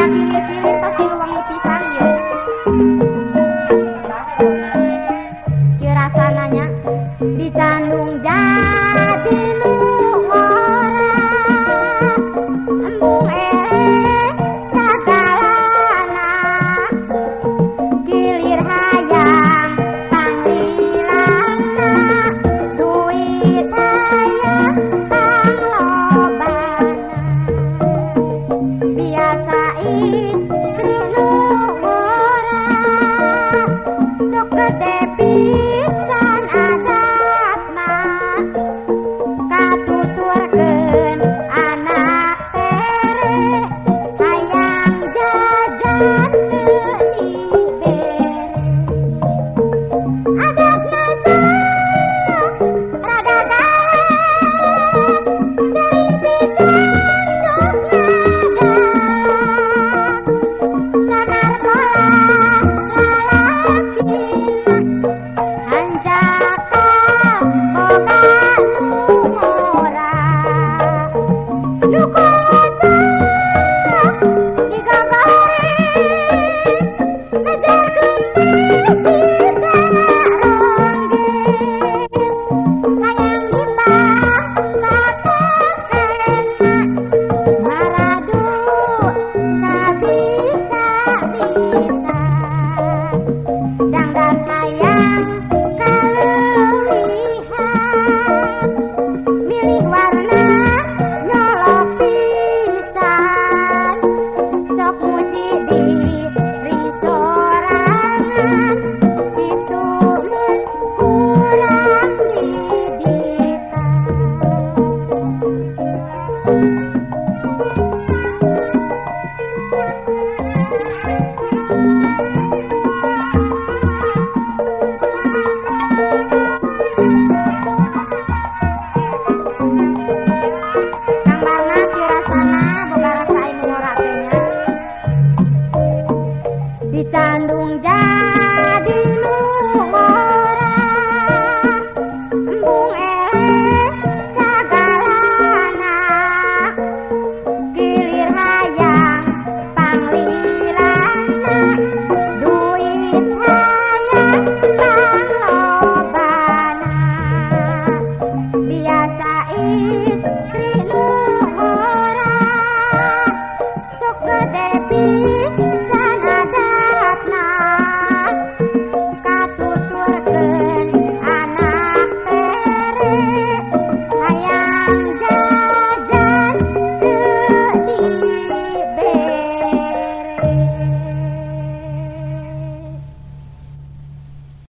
Kiri, kiri, đẹp biết.